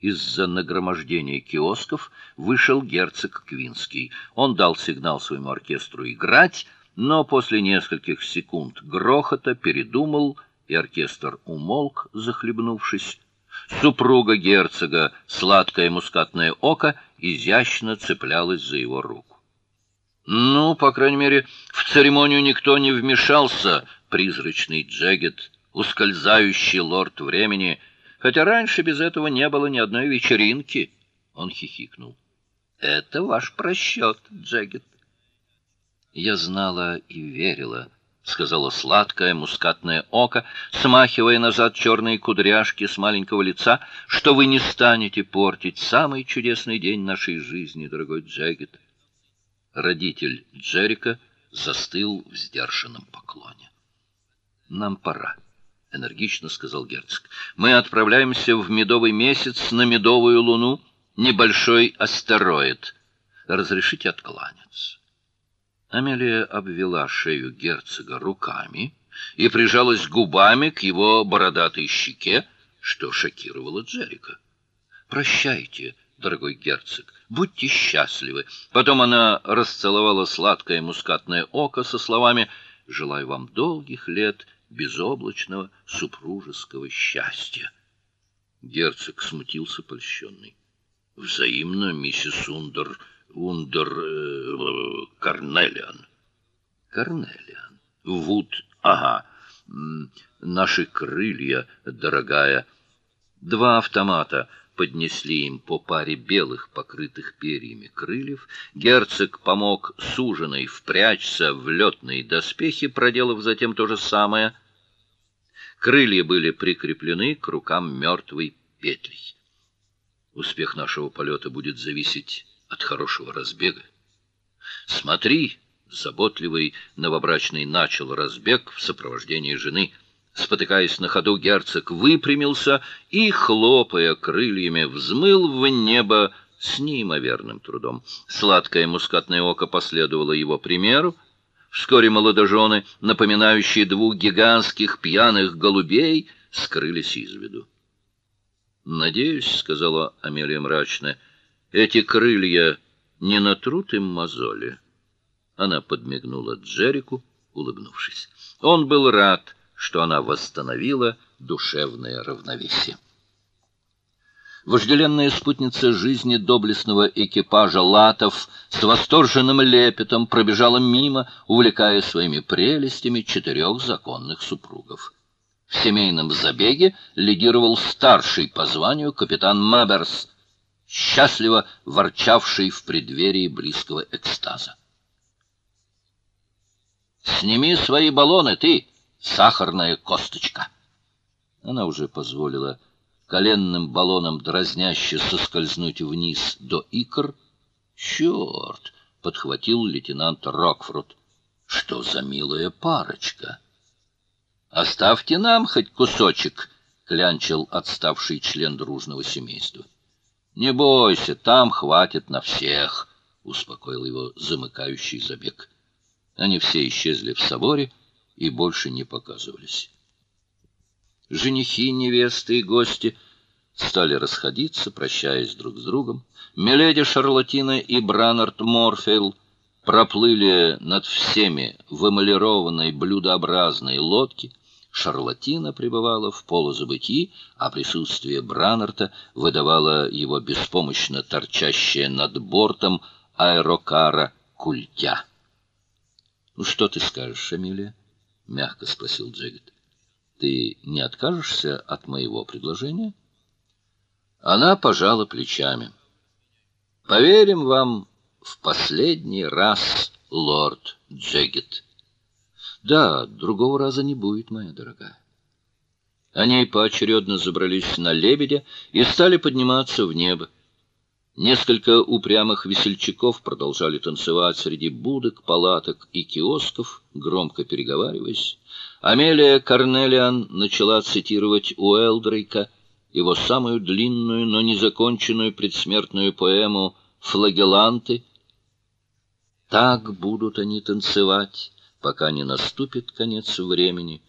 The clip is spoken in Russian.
Из-за нагромождения киосков вышел герцог Квинский. Он дал сигнал своему оркестру играть, но после нескольких секунд грохота передумал, и оркестр умолк, захлебнувшись. Супруга герцога, сладкое мускатное око, изящно цеплялась за его руку. Ну, по крайней мере, в церемонию никто не вмешался, призрачный Джегет, ускользающий лорд времени, хотя раньше без этого не было ни одной вечеринки. Он хихикнул. Это ваш просчет, Джегет. Я знала и верила, сказала сладкое мускатное око, смахивая назад черные кудряшки с маленького лица, что вы не станете портить самый чудесный день нашей жизни, дорогой Джегет. Родитель Джерика застыл в сдержанном поклоне. Нам пора, энергично сказал герцог. Мы отправляемся в медовый месяц на медовую луну, небольшой астероид. Разрешите откланяться. Амелия обвела шею герцога руками и прижалась губами к его бородатой щеке, что шокировало Джерика. Прощайте, дорогой герцог, будьте счастливы. Потом она расцеловала сладкое мускатное око со словами: "Желаю вам долгих лет безоблачного супружеского счастья". Герцог смутился польщенный. Взаимно, миссис Ундер, Ундер э, Карнелиан. Карнелиан. Вуд. Ага. Наши крылья, дорогая. Два автомата поднесли им по паре белых, покрытых перьями крыльев. Герцог помог суженой впрячься в летные доспехи, проделав затем то же самое. Крылья были прикреплены к рукам мертвой петлей. Успех нашего полета будет зависеть от хорошего разбега. Смотри, заботливый новобрачный начал разбег в сопровождении жены — Спотыкаясь на ходу, герцог выпрямился и, хлопая крыльями, взмыл в небо с неимоверным трудом. Сладкое мускатное око последовало его примеру. Вскоре молодожены, напоминающие двух гигантских пьяных голубей, скрылись из виду. "Надеюсь", сказала Амелия мрачно. "Эти крылья не натрут им мозоли". Она подмигнула Джеррику, улыбнувшись. Он был рад что она восстановила душевное равновесие. Вожделенная спутница жизни доблестного экипажа латов с восторженным лепетом пробежала мимо, увлекая своими прелестями четырех законных супругов. В семейном забеге лидировал старший по званию капитан Маберс, счастливо ворчавший в преддверии близкого экстаза. «Сними свои баллоны, ты!» Сахарная косточка. Она уже позволила коленным баллонам дразняще соскользнуть вниз до икр. Черт! подхватил лейтенант Рокфрут. Что за милая парочка? Оставьте нам хоть кусочек, клянчил отставший член дружного семейства. Не бойся, там хватит на всех, успокоил его замыкающий забег. Они все исчезли в соборе, и больше не показывались. Женихи, невесты и гости стали расходиться, прощаясь друг с другом. Миледи Шарлатина и Бранард Морфейл проплыли над всеми в эмалированной блюдообразной лодке. Шарлатина пребывала в полузабытии, а присутствие Бранарта выдавало его беспомощно торчащее над бортом аэрокара культя. Ну что ты скажешь, Эмилия? Мягко спросил Джегет. Ты не откажешься от моего предложения? Она пожала плечами. Поверим вам в последний раз, лорд Джегет. Да, другого раза не будет, моя дорогая. Они поочередно забрались на лебедя и стали подниматься в небо. Несколько упрямых весельчаков продолжали танцевать среди будок, палаток и киосков, громко переговариваясь. Амелия Карнелиан начала цитировать Уэлдрейка, его самую длинную, но незаконченную предсмертную поэму «Флагеланты». Так будут они танцевать, пока не наступит конец времени,